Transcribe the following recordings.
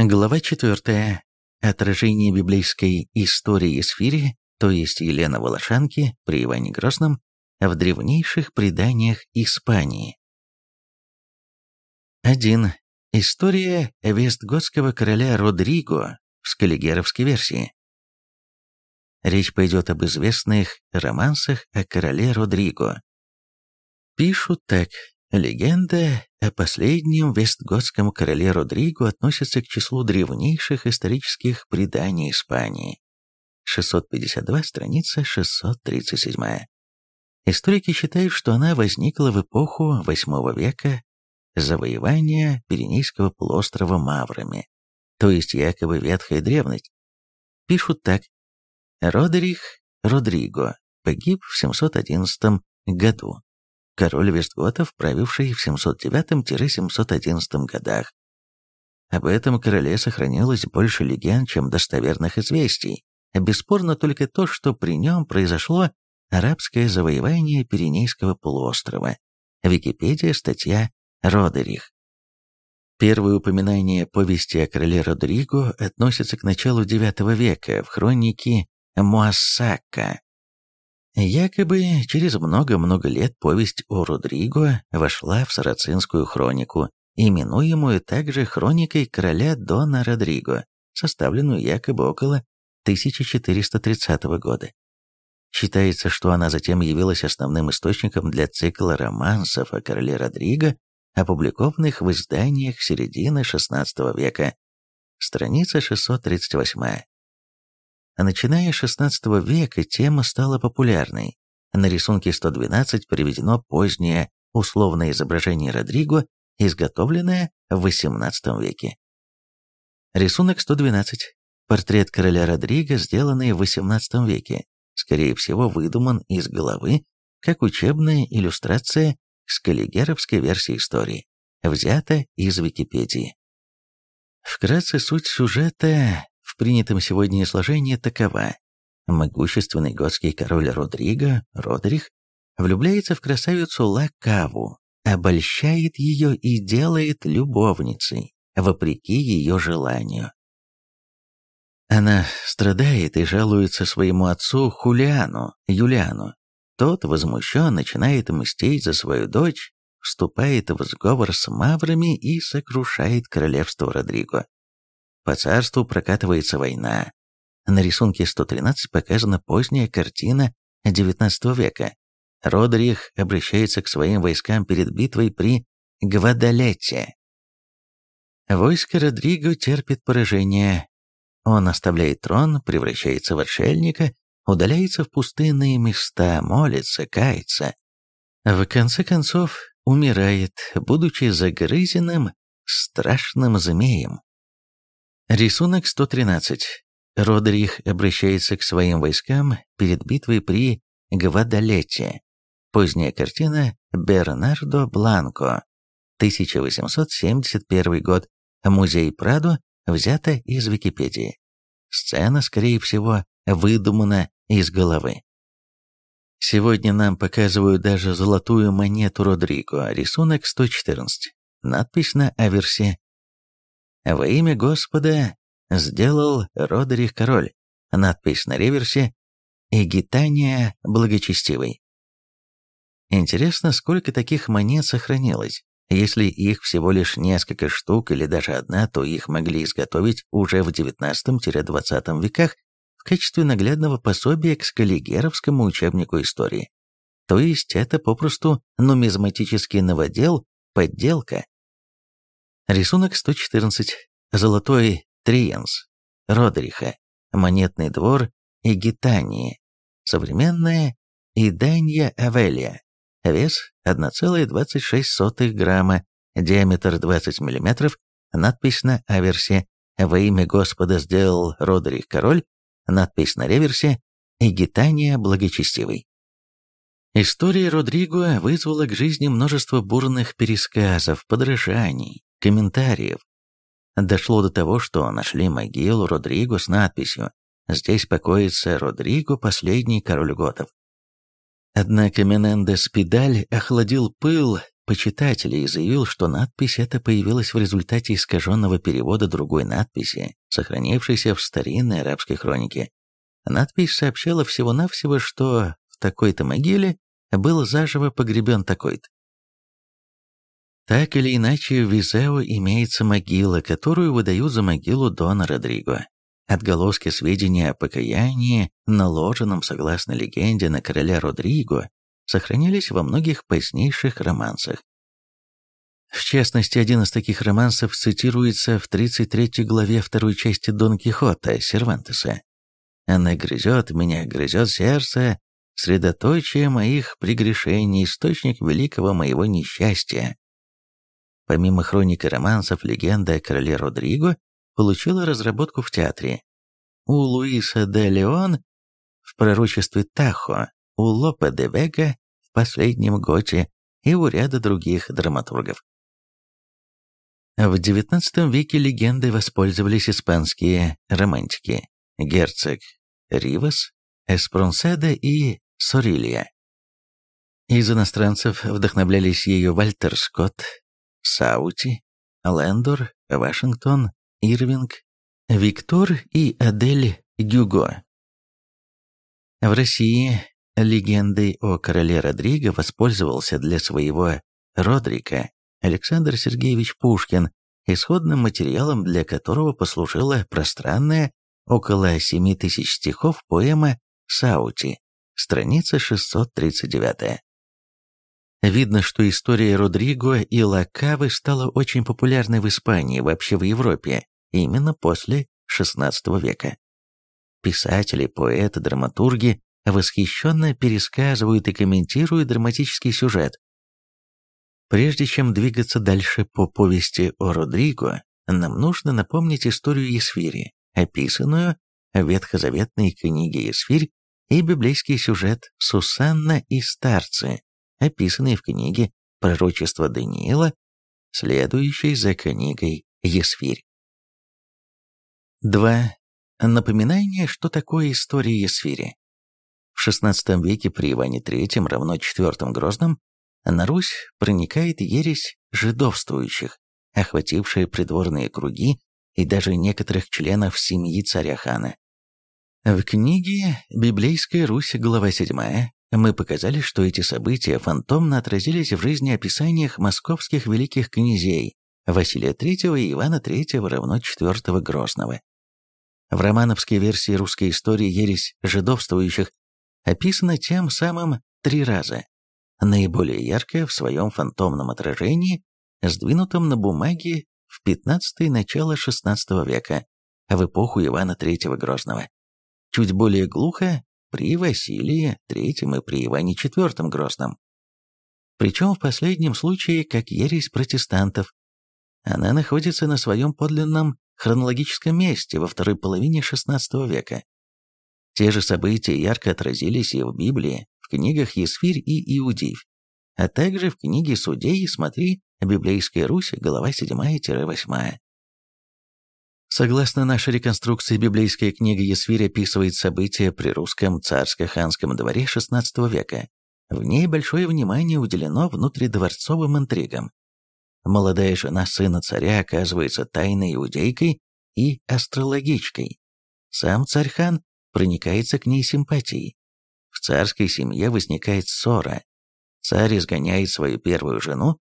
Глава 4. Отражение библейской истории Сфири, то есть Елены Волошанки при Иване Грозном, в древнейших преданиях Испании. 1. История вестготского короля Родриго в скаллигеровской версии. Речь пойдет об известных романсах о короле Родриго. Пишут так. Легенда о последнем вестготском короле Родриго относится к числу древнейших исторических преданий Испании. 652, страница 637. Историки считают, что она возникла в эпоху VIII века завоевания Пиренейского полуострова маврами, то есть якобы ветхая древность. Пишут так. Родерих Родриго погиб в 711 году король Вестготов, правивший в 709-711 годах. Об этом короле сохранилось больше легенд, чем достоверных известий. Бесспорно только то, что при нем произошло арабское завоевание Пиренейского полуострова. Википедия, статья Родерих. Первое упоминание повести о короле Родриго относится к началу IX века в хронике Муассака, Якобы через много-много лет повесть о Родриго вошла в сарацинскую хронику, именуемую также хроникой короля Дона Родриго, составленную якобы около 1430 года. Считается, что она затем явилась основным источником для цикла романсов о короле Родриго, опубликованных в изданиях середины XVI века. Страница 638. А начиная с XVI века тема стала популярной. На рисунке 112 приведено позднее условное изображение Родриго, изготовленное в XVIII веке. Рисунок 112. Портрет короля Родриго, сделанный в XVIII веке, скорее всего выдуман из головы, как учебная иллюстрация к скаллигеровской версии истории, взята из Википедии. Вкратце суть сюжета принятом сегодня сложении такова. Могущественный готский король Родриго, Родрих, влюбляется в красавицу Лакаву, обольщает ее и делает любовницей, вопреки ее желанию. Она страдает и жалуется своему отцу Хулиану, Юлиану. Тот, возмущен, начинает мстить за свою дочь, вступает в сговор с маврами и сокрушает королевство Родриго. По царству прокатывается война. На рисунке 113 показана поздняя картина XIX века. Родрих обращается к своим войскам перед битвой при Гвадалете. Войско Родриго терпит поражение. Он оставляет трон, превращается в отшельника, удаляется в пустынные места, молится, кается. В конце концов, умирает, будучи загрызенным страшным змеем. Рисунок 113. Родрих обращается к своим войскам перед битвой при Гвадалете. Поздняя картина Бернардо Бланко, 1871 год, музей Прадо, взята из Википедии. Сцена, скорее всего, выдумана из головы. Сегодня нам показывают даже золотую монету Родриго, рисунок 114. Надпись на аверсе во имя Господа сделал Родерих король. Надпись на реверсе «Эгитания благочестивый». Интересно, сколько таких монет сохранилось. Если их всего лишь несколько штук или даже одна, то их могли изготовить уже в XIX-XX веках в качестве наглядного пособия к скаллигеровскому учебнику истории. То есть это попросту нумизматический новодел, подделка, Рисунок 114. Золотой Триенс. Родриха. Монетный двор и Гитании. Современная Иданья Авелия. Вес 1,26 грамма. Диаметр 20 мм. Надпись на аверсе «Во имя Господа сделал Родрих король». Надпись на реверсе «Игитания благочестивый». История Родриго вызвала к жизни множество бурных пересказов, подражаний, комментариев. Дошло до того, что нашли могилу Родриго с надписью «Здесь покоится Родриго, последний король готов». Однако Менендес Педаль охладил пыл почитателей и заявил, что надпись эта появилась в результате искаженного перевода другой надписи, сохранившейся в старинной арабской хронике. Надпись сообщала всего-навсего, что в такой-то могиле был заживо погребен такой-то. Так или иначе, в Визео имеется могила, которую выдают за могилу Дона Родриго. Отголоски сведения о покаянии, наложенном, согласно легенде, на короля Родриго, сохранились во многих позднейших романсах. В частности, один из таких романсов цитируется в 33 главе второй части Дон Кихота Сервантеса. «Она грызет меня, грызет сердце, средоточие моих прегрешений, источник великого моего несчастья». Помимо хроники романсов, легенда о короле Родриго получила разработку в театре. У Луиса де Леон в пророчестве Тахо, у Лопе де Вега в последнем готе и у ряда других драматургов. В XIX веке легендой воспользовались испанские романтики герцог Ривас, Эспронседа и Сорилья. Из иностранцев вдохновлялись ее Вальтер Скотт, Саути, Лендор, Вашингтон, Ирвинг, Виктор и Адель Гюго. В России легендой о короле Родриго воспользовался для своего Родрика Александр Сергеевич Пушкин, исходным материалом для которого послужила пространная, около 7 тысяч стихов поэма «Саути», страница 639. Видно, что история Родриго и Лакавы стала очень популярной в Испании, вообще в Европе, именно после XVI века. Писатели, поэты, драматурги восхищенно пересказывают и комментируют драматический сюжет, Прежде чем двигаться дальше по повести о Родриго, нам нужно напомнить историю Есфири, описанную в ветхозаветной книге Есфирь и библейский сюжет Сусанна и старцы, описанный в книге Пророчество Даниила, следующей за книгой Есфирь. 2. Напоминание, что такое история Есфири. В XVI веке при Иване III равно IV Грозном на Русь проникает ересь жидовствующих, охватившая придворные круги и даже некоторых членов семьи царя-хана. В книге «Библейская Русь», глава 7, мы показали, что эти события фантомно отразились в жизни описаниях московских великих князей Василия III и Ивана III равно IV Грозного. В романовской версии русской истории ересь жидовствующих описана тем самым три раза наиболее яркое в своем фантомном отражении, сдвинутом на бумаге в 15 начало XVI века, в эпоху Ивана III Грозного. Чуть более глухо при Василии III и при Иване IV Грозном. Причем в последнем случае как ересь протестантов. Она находится на своем подлинном хронологическом месте во второй половине XVI века. Те же события ярко отразились и в Библии, в книгах Есфирь и Иудеев, а также в книге Судей «Смотри, Библейская Русь», глава 7-8. Согласно нашей реконструкции, библейская книга Есфирь описывает события при русском царско-ханском дворе XVI века. В ней большое внимание уделено внутридворцовым интригам. Молодая жена сына царя оказывается тайной иудейкой и астрологичкой. Сам царь-хан проникается к ней симпатией. В царской семье возникает ссора. Царь изгоняет свою первую жену,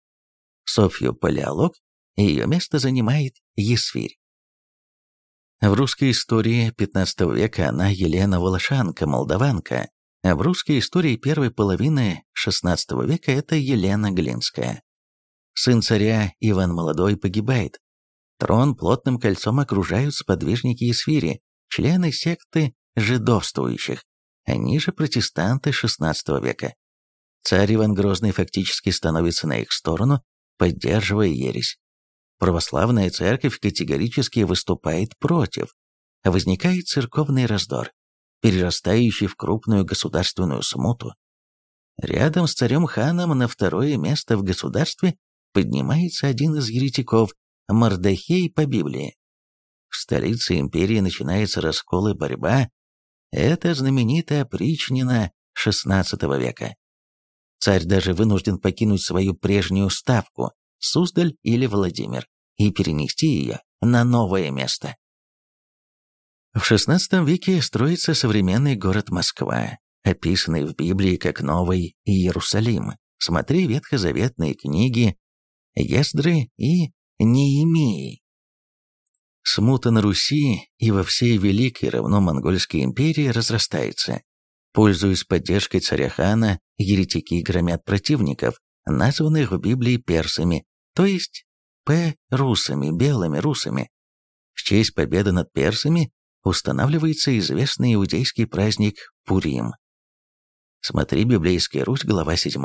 Софью Палеолог, и ее место занимает Есфирь. В русской истории XV века она Елена Волошанка, молдаванка, а в русской истории первой половины XVI века это Елена Глинская. Сын царя Иван Молодой погибает. Трон плотным кольцом окружают сподвижники Есфири, члены секты жидовствующих. Они же протестанты XVI века. Царь Иван Грозный фактически становится на их сторону, поддерживая ересь. Православная церковь категорически выступает против. Возникает церковный раздор, перерастающий в крупную государственную смуту. Рядом с царем-ханом на второе место в государстве поднимается один из еретиков, Мардахей по Библии. В столице империи начинается раскол и борьба это знаменитая опричнина XVI века. Царь даже вынужден покинуть свою прежнюю ставку, Суздаль или Владимир, и перенести ее на новое место. В XVI веке строится современный город Москва, описанный в Библии как Новый Иерусалим. Смотри ветхозаветные книги Ездры и Неемии. Смута на Руси и во всей Великой равно Монгольской империи разрастается. Пользуясь поддержкой царя хана, еретики громят противников, названных в Библии персами, то есть п-русами, белыми русами. В честь победы над персами устанавливается известный иудейский праздник Пурим. Смотри «Библейская Русь», глава 7.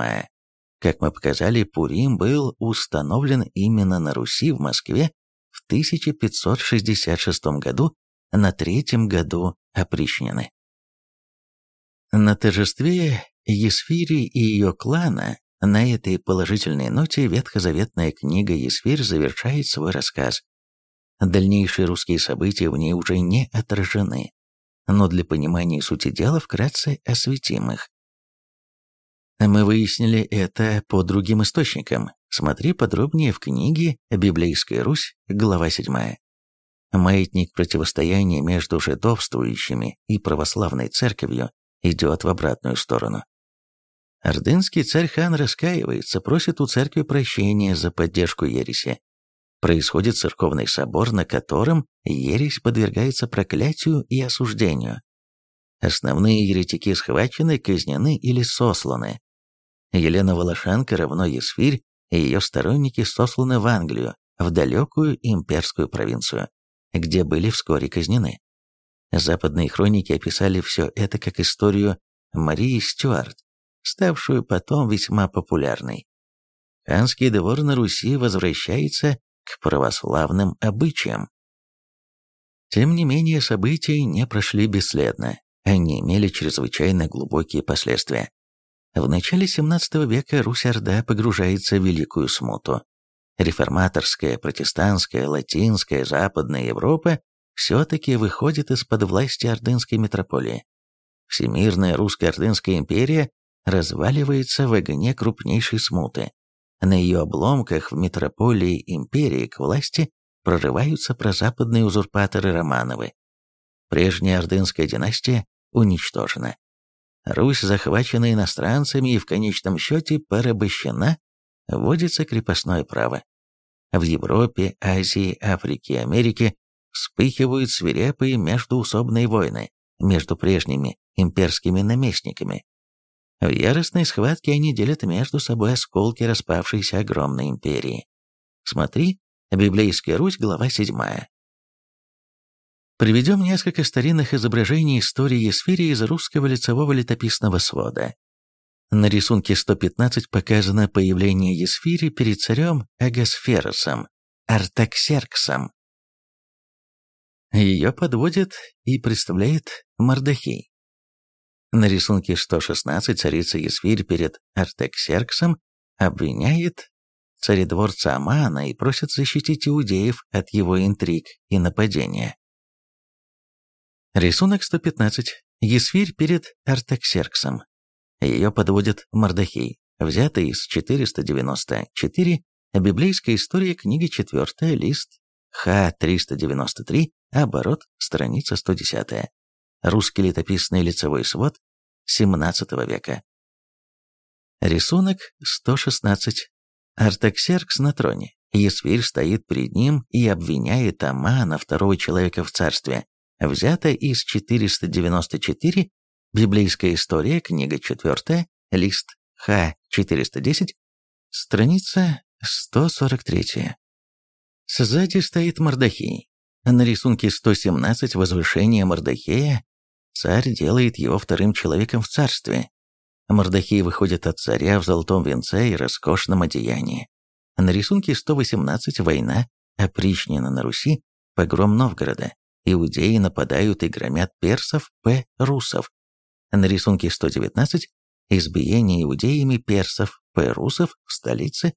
Как мы показали, Пурим был установлен именно на Руси в Москве в 1566 году, на третьем году опричнины. На торжестве Есфири и ее клана на этой положительной ноте ветхозаветная книга Есфирь завершает свой рассказ. Дальнейшие русские события в ней уже не отражены, но для понимания сути дела вкратце осветим их. Мы выяснили это по другим источникам. Смотри подробнее в книге «Библейская Русь», глава 7. Маятник противостояния между жидовствующими и православной церковью идет в обратную сторону. Ордынский царь хан раскаивается, просит у церкви прощения за поддержку ереси. Происходит церковный собор, на котором ересь подвергается проклятию и осуждению. Основные еретики схвачены, казнены или сосланы. Елена Волошенко равно Есфирь и ее сторонники сосланы в Англию, в далекую имперскую провинцию, где были вскоре казнены. Западные хроники описали все это как историю Марии Стюарт, ставшую потом весьма популярной. Ханский двор на Руси возвращается к православным обычаям. Тем не менее, события не прошли бесследно, они имели чрезвычайно глубокие последствия. В начале XVII века Русь-Орда погружается в великую смуту. Реформаторская, протестантская, латинская, западная Европа все-таки выходит из-под власти ордынской метрополии. Всемирная русско-ордынская империя разваливается в огне крупнейшей смуты. На ее обломках в метрополии империи к власти прорываются прозападные узурпаторы Романовы. Прежняя ордынская династия уничтожена. Русь захвачена иностранцами и в конечном счете порабощена, вводится крепостное право. В Европе, Азии, Африке Америке вспыхивают свирепые междуусобные войны между прежними имперскими наместниками. В яростной схватке они делят между собой осколки распавшейся огромной империи. Смотри, Библейская Русь, глава 7. Приведем несколько старинных изображений истории Есфирии из русского лицевого летописного свода. На рисунке 115 показано появление Есфири перед царем Агасферосом, Артаксерксом. Ее подводит и представляет Мардахей. На рисунке 116 царица Есфирь перед Артаксерксом обвиняет царедворца Амана и просит защитить иудеев от его интриг и нападения. Рисунок 115. Есфирь перед Артаксерксом. Ее подводит Мардахей, взятый из 494, библейская история, книга 4, лист Х-393, оборот, страница 110. Русский летописный лицевой свод 17 века. Рисунок 116. Артаксеркс на троне. Есфирь стоит перед ним и обвиняет Амана, второго человека в царстве, взято из 494, библейская история, книга 4, лист Х-410, страница 143. Сзади стоит Мордахей. На рисунке 117 возвышение Мордахея царь делает его вторым человеком в царстве. Мордахей выходит от царя в золотом венце и роскошном одеянии. На рисунке 118 война опричнина на Руси, погром Новгорода иудеи нападают и громят персов П. русов. На рисунке 119 избиение иудеями персов П. русов в столице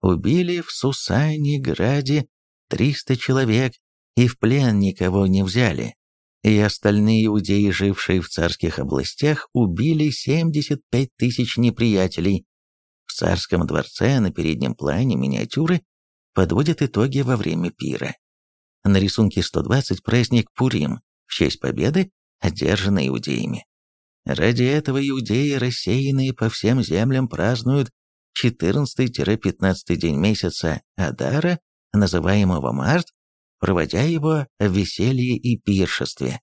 убили в Сусане Граде 300 человек и в плен никого не взяли. И остальные иудеи, жившие в царских областях, убили 75 тысяч неприятелей, в царском дворце на переднем плане миниатюры подводят итоги во время пира. На рисунке 120 праздник Пурим в честь победы, одержанной иудеями. Ради этого иудеи, рассеянные по всем землям, празднуют 14-15 день месяца Адара, называемого Март, проводя его в веселье и пиршестве.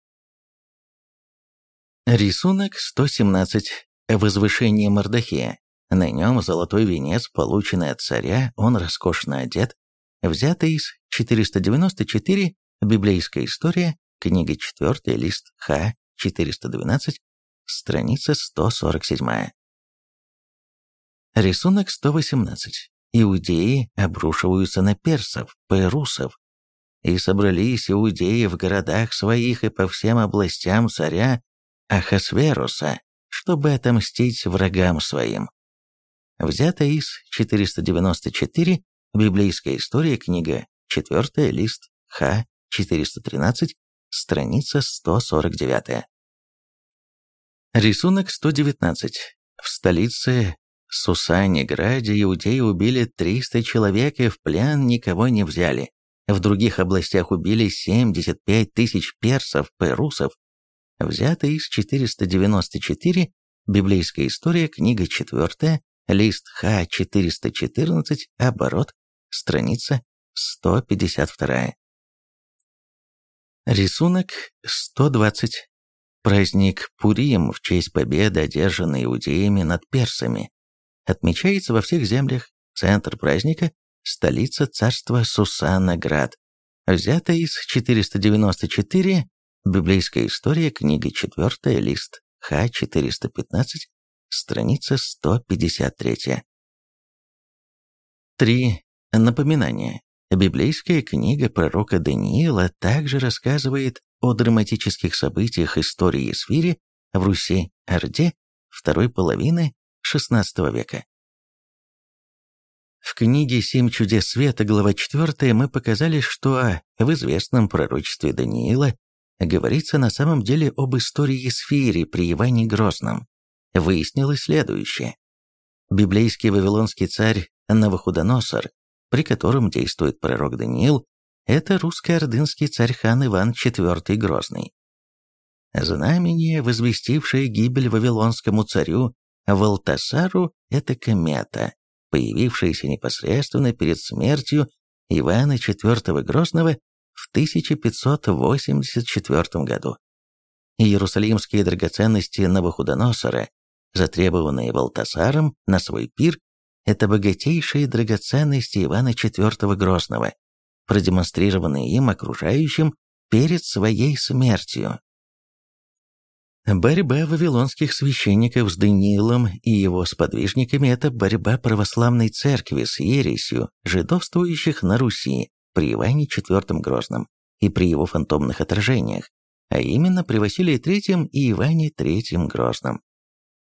Рисунок 117. Возвышение Мордахея. На нем золотой венец, полученный от царя, он роскошно одет, взятый из 494, библейская история, книга 4, лист Х, 412, страница 147. Рисунок 118. Иудеи обрушиваются на персов, перусов. И собрались иудеи в городах своих и по всем областям царя Ахасверуса, чтобы отомстить врагам своим взято из 494, библейская история, книга 4, лист Х, 413, страница 149. Рисунок 119. В столице Сусане-Граде иудеи убили 300 человек и в плен никого не взяли. В других областях убили 75 тысяч персов, перусов. Взято из 494, библейская история, книга 4, лист Х-414, оборот, страница 152. Рисунок 120. Праздник Пурим в честь победы, одержанной иудеями над персами, отмечается во всех землях. Центр праздника – столица царства Сусанна-Град. Взято из 494, библейская история, книга 4, лист Х-415, страница 153. 3. Напоминание. Библейская книга пророка Даниила также рассказывает о драматических событиях истории Сфири в Руси-Орде второй половины XVI века. В книге «Семь чудес света», глава 4, мы показали, что в известном пророчестве Даниила говорится на самом деле об истории Сфири при Иване Грозном выяснилось следующее. Библейский вавилонский царь Навуходоносор, при котором действует пророк Даниил, это русско-ордынский царь хан Иван IV Грозный. Знамение, возвестившее гибель вавилонскому царю Валтасару, это комета, появившаяся непосредственно перед смертью Ивана IV Грозного в 1584 году. Иерусалимские драгоценности Навуходоносора затребованные Валтасаром на свой пир, это богатейшие драгоценности Ивана IV Грозного, продемонстрированные им окружающим перед своей смертью. Борьба вавилонских священников с Даниилом и его сподвижниками – это борьба православной церкви с ересью, жидовствующих на Руси при Иване IV Грозном и при его фантомных отражениях, а именно при Василии III и Иване III Грозном.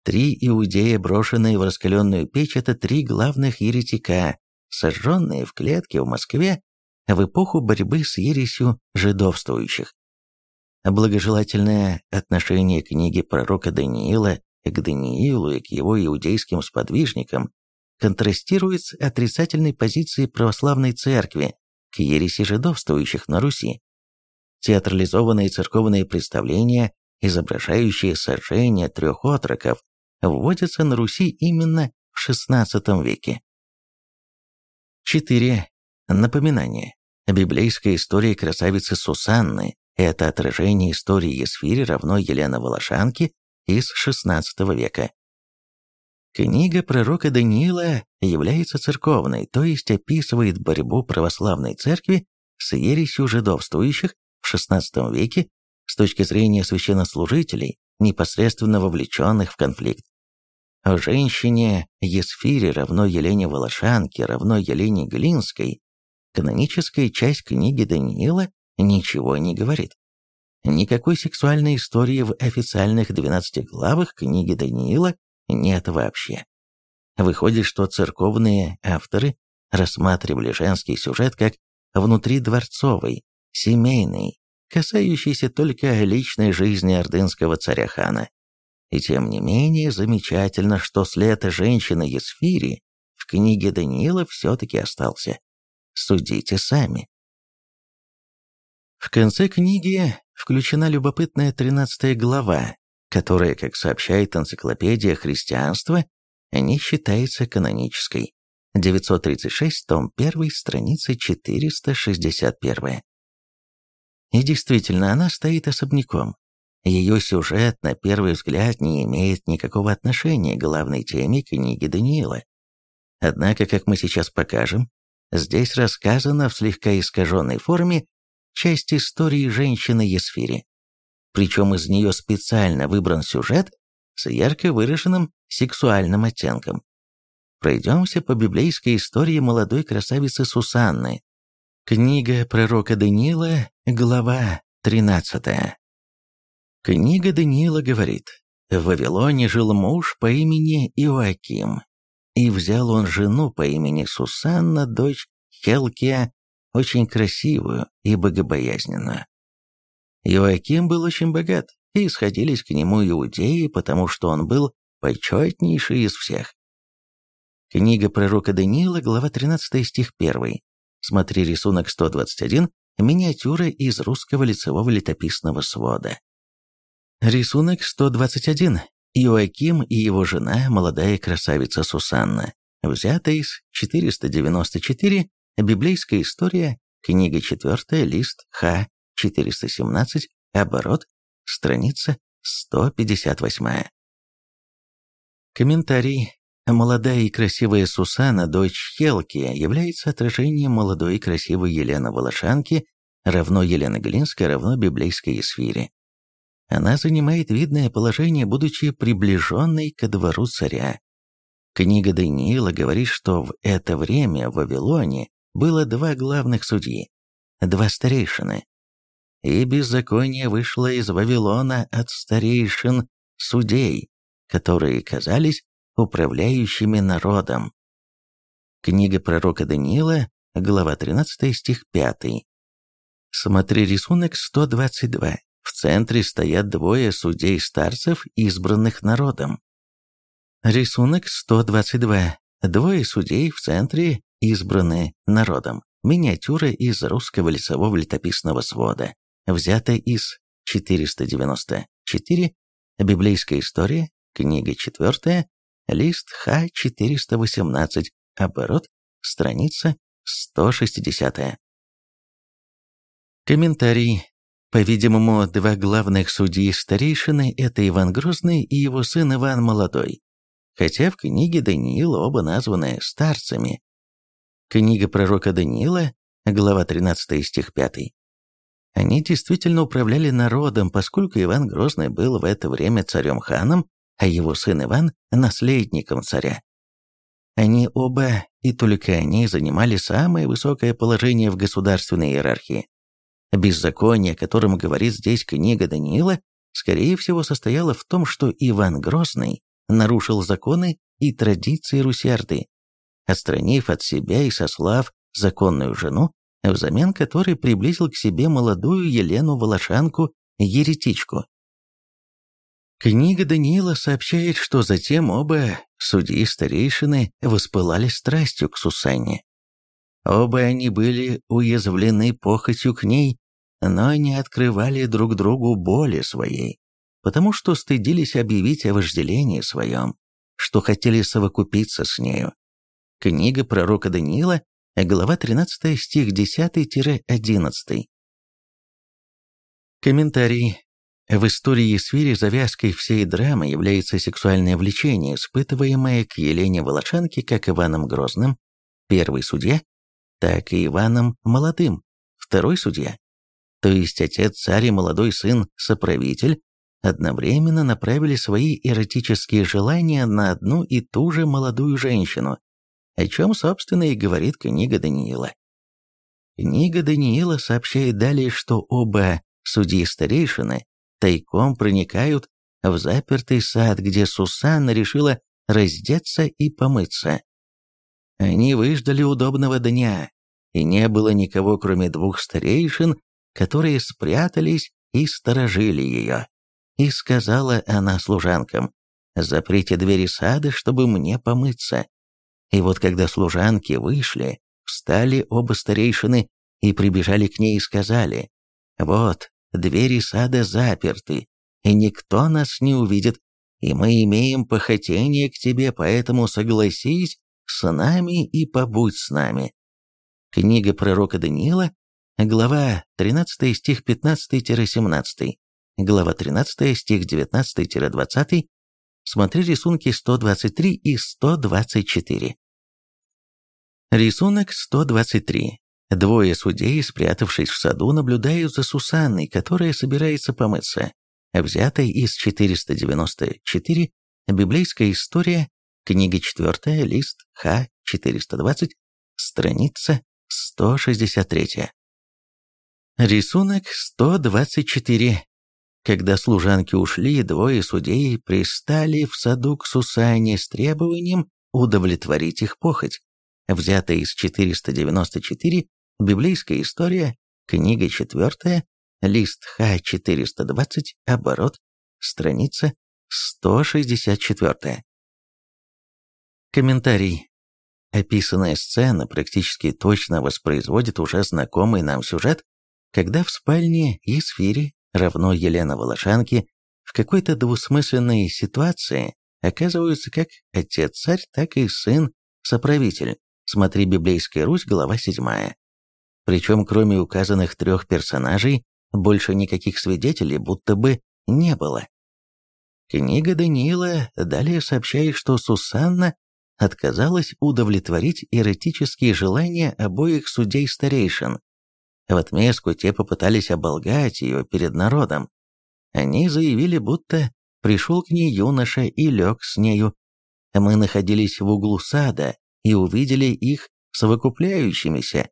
Три иудея, брошенные в раскаленную печь, это три главных еретика, сожженные в клетке в Москве в эпоху борьбы с ересью жидовствующих. Благожелательное отношение книги пророка Даниила к Даниилу и к его иудейским сподвижникам контрастирует с отрицательной позицией православной церкви к ереси жидовствующих на Руси. Театрализованные церковные представления, изображающие сожжение трех отроков, вводятся на Руси именно в XVI веке. 4. Напоминание. Библейская история красавицы Сусанны – это отражение истории Есфири равно Елены Волошанки из XVI века. Книга пророка Даниила является церковной, то есть описывает борьбу православной церкви с ересью жидовствующих в XVI веке с точки зрения священнослужителей, непосредственно вовлеченных в конфликт. Женщине Есфире равно Елене Волошанке равно Елене Глинской каноническая часть книги Даниила ничего не говорит. Никакой сексуальной истории в официальных 12 главах книги Даниила нет вообще. Выходит, что церковные авторы рассматривали женский сюжет как внутридворцовый, семейный, касающийся только личной жизни ордынского царя-хана И тем не менее замечательно, что след женщины Есфири в книге Даниила все-таки остался. Судите сами. В конце книги включена любопытная 13 глава, которая, как сообщает энциклопедия христианства, не считается канонической. 936, том 1, страница 461. И действительно, она стоит особняком. Ее сюжет, на первый взгляд, не имеет никакого отношения к главной теме книги Даниила. Однако, как мы сейчас покажем, здесь рассказана в слегка искаженной форме часть истории женщины Есфири. Причем из нее специально выбран сюжет с ярко выраженным сексуальным оттенком. Пройдемся по библейской истории молодой красавицы Сусанны. Книга пророка Даниила, глава 13. Книга Даниила говорит, «В Вавилоне жил муж по имени Иоаким, и взял он жену по имени Сусанна, дочь Хелкия, очень красивую и богобоязненную. Иоаким был очень богат, и сходились к нему иудеи, потому что он был почетнейший из всех. Книга пророка Даниила, глава 13, стих 1. Смотри рисунок 121, миниатюра из русского лицевого летописного свода. Рисунок 121. Иоаким и его жена, молодая красавица Сусанна. Взято из 494 Библейская история, книга 4, лист Х, 417, оборот, страница 158. Комментарий. Молодая и красивая Сусана, дочь Хелки, является отражением молодой и красивой Елены Волошанки, равно Елены Глинской, равно библейской Есфире. Она занимает видное положение, будучи приближенной ко двору царя. Книга Даниила говорит, что в это время в Вавилоне было два главных судьи, два старейшины. И беззаконие вышло из Вавилона от старейшин судей, которые казались управляющими народом. Книга пророка Даниила, глава 13, стих 5. Смотри рисунок 122. В центре стоят двое судей-старцев, избранных народом. Рисунок 122. Двое судей в центре избраны народом. Миниатюра из русского лицевого летописного свода, взята из 494, библейская история, книга 4, лист Х-418, оборот, страница 160. Комментарий. По-видимому, два главных судьи старейшины – это Иван Грозный и его сын Иван Молодой. Хотя в книге Даниила оба названы старцами, Книга пророка Даниила, глава 13 стих 5. Они действительно управляли народом, поскольку Иван Грозный был в это время царем-ханом, а его сын Иван – наследником царя. Они оба, и только они, занимали самое высокое положение в государственной иерархии. Беззаконие, о котором говорит здесь книга Даниила, скорее всего состояло в том, что Иван Грозный нарушил законы и традиции Руси-Орды, отстранив от себя и сослав законную жену, взамен которой приблизил к себе молодую Елену Волошанку, еретичку. Книга Даниила сообщает, что затем оба судьи-старейшины воспылали страстью к Сусанне. Оба они были уязвлены похотью к ней, но не открывали друг другу боли своей, потому что стыдились объявить о вожделении своем, что хотели совокупиться с нею. Книга пророка Даниила, глава 13, стих 10-11. Комментарий. В истории Есфири завязкой всей драмы является сексуальное влечение, испытываемое к Елене Волошанке как Иваном Грозным, первый судья, так и Иваном Молодым, второй судья. То есть отец царь и молодой сын, соправитель, одновременно направили свои эротические желания на одну и ту же молодую женщину, о чем, собственно, и говорит книга Даниила. Книга Даниила сообщает далее, что оба судьи-старейшины тайком проникают в запертый сад, где Сусанна решила раздеться и помыться. Они выждали удобного дня, и не было никого, кроме двух старейшин, которые спрятались и сторожили ее. И сказала она служанкам, «Заприте двери сада, чтобы мне помыться». И вот когда служанки вышли, встали оба старейшины и прибежали к ней и сказали, «Вот, двери сада заперты, и никто нас не увидит, и мы имеем похотение к тебе, поэтому согласись с нами и побудь с нами». Книга пророка Даниила, глава 13 стих 15-17, глава 13 стих 19-20, смотри рисунки 123 и 124. Рисунок 123. Двое судей, спрятавшись в саду, наблюдают за Сусанной, которая собирается помыться. Взятая из 494, библейская история, книга 4, лист Х-420, страница 163. Рисунок 124. Когда служанки ушли, двое судей пристали в саду к Сусане с требованием удовлетворить их похоть. Взятая из 494, библейская история, книга 4, лист Х420, оборот, страница 164. Комментарий. Описанная сцена практически точно воспроизводит уже знакомый нам сюжет, когда в спальне Есфири, равно Елена Волошанки, в какой-то двусмысленной ситуации оказываются как отец-царь, так и сын-соправитель. Смотри «Библейская Русь», глава 7. Причем кроме указанных трех персонажей, больше никаких свидетелей будто бы не было. Книга Даниила далее сообщает, что Сусанна отказалась удовлетворить эротические желания обоих судей-старейшин. В отместку те попытались оболгать ее перед народом. Они заявили, будто пришел к ней юноша и лег с нею. Мы находились в углу сада и увидели их совокупляющимися.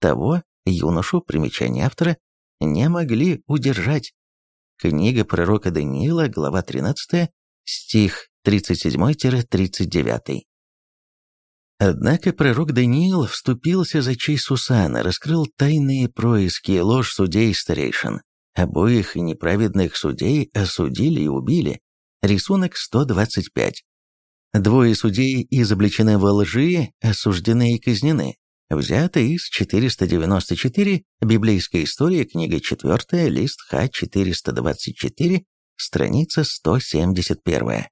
Того юношу, примечание автора, не могли удержать. Книга пророка Даниила, глава 13, стих 37-39. Однако пророк Даниил вступился за честь Сусана, раскрыл тайные происки и ложь судей старейшин. Обоих неправедных судей осудили и убили. Рисунок 125. Двое судей изобличены во лжи, осуждены и казнены. Взято из 494, библейская история, книга 4, лист Х424, страница 171.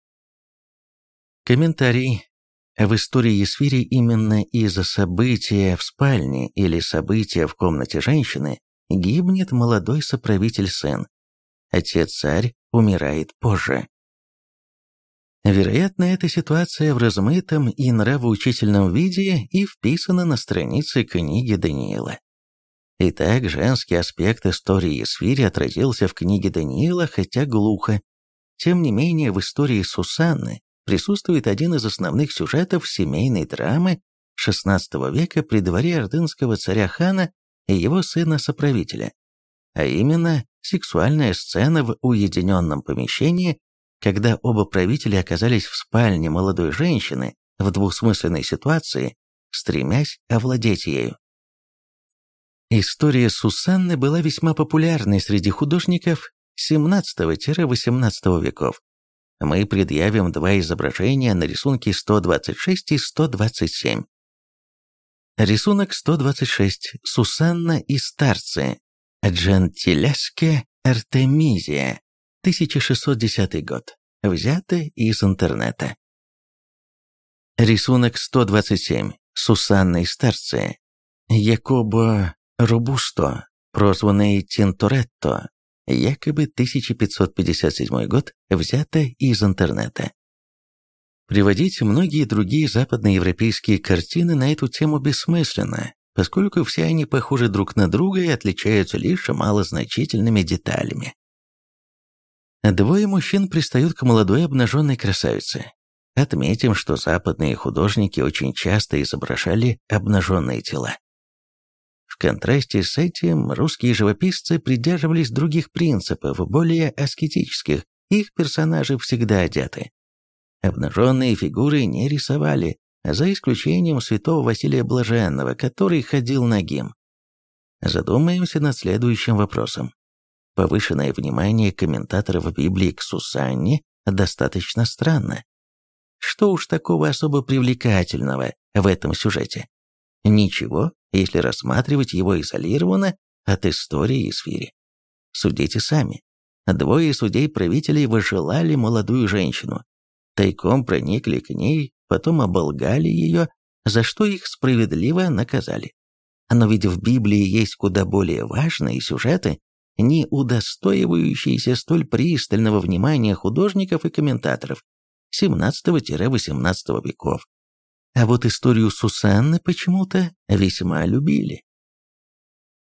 Комментарий. В истории Есфири именно из-за события в спальне или события в комнате женщины гибнет молодой соправитель-сын. Отец-царь умирает позже. Вероятно, эта ситуация в размытом и нравоучительном виде и вписана на странице книги Даниила. Итак, женский аспект истории Сфири отразился в книге Даниила, хотя глухо. Тем не менее, в истории Сусанны присутствует один из основных сюжетов семейной драмы XVI века при дворе ордынского царя хана и его сына-соправителя, а именно сексуальная сцена в уединенном помещении, когда оба правителя оказались в спальне молодой женщины в двусмысленной ситуации, стремясь овладеть ею. История Сусанны была весьма популярной среди художников XVII-XVIII веков, мы предъявим два изображения на рисунке 126 и 127. Рисунок 126. Сусанна и старцы. Джентилеске Артемизия. 1610 год. Взято из интернета. Рисунок 127. Сусанна и старцы. Якобо Робусто, прозванный Тинторетто, якобы 1557 год, взято из интернета. Приводить многие другие западноевропейские картины на эту тему бессмысленно, поскольку все они похожи друг на друга и отличаются лишь малозначительными деталями. Двое мужчин пристают к молодой обнаженной красавице. Отметим, что западные художники очень часто изображали обнаженные тела. В контрасте с этим русские живописцы придерживались других принципов, более аскетических, их персонажи всегда одеты. Обнаженные фигуры не рисовали, за исключением святого Василия Блаженного, который ходил нагим. Задумаемся над следующим вопросом. Повышенное внимание комментаторов Библии к Сусанне достаточно странно. Что уж такого особо привлекательного в этом сюжете? Ничего, если рассматривать его изолированно от истории и сфере. Судите сами. Двое судей-правителей выжелали молодую женщину, тайком проникли к ней, потом оболгали ее, за что их справедливо наказали. Но ведь в Библии есть куда более важные сюжеты, не удостоивающиеся столь пристального внимания художников и комментаторов 17-18 веков. А вот историю Сусанны почему-то весьма любили.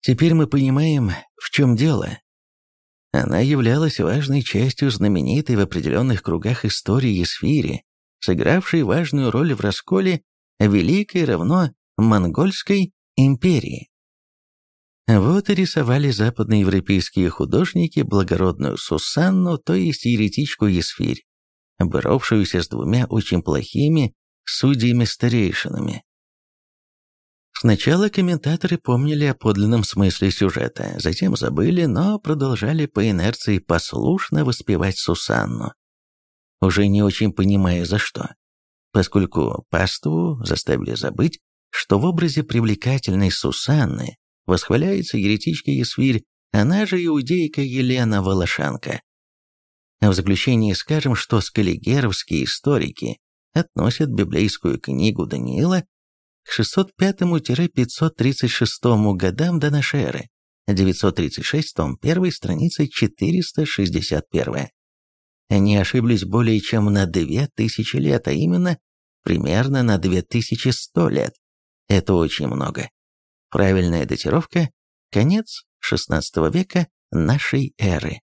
Теперь мы понимаем, в чем дело. Она являлась важной частью знаменитой в определенных кругах истории Есфири, сыгравшей важную роль в расколе Великой равно Монгольской империи. Вот и рисовали западноевропейские художники благородную Сусанну, то есть еретичку Есфирь, боровшуюся с двумя очень плохими судьями-старейшинами. Сначала комментаторы помнили о подлинном смысле сюжета, затем забыли, но продолжали по инерции послушно воспевать Сусанну, уже не очень понимая за что, поскольку паству заставили забыть, что в образе привлекательной Сусанны восхваляется еретичка Есвирь, она же иудейка Елена Волошанка. В заключение скажем, что скаллигеровские историки относят библейскую книгу Даниила к 605-536 годам до нашей эры, 936, том 1, страница 461. Они ошиблись более чем на 2000 лет, а именно примерно на 2100 лет. Это очень много. Правильная датировка – конец XVI века нашей эры.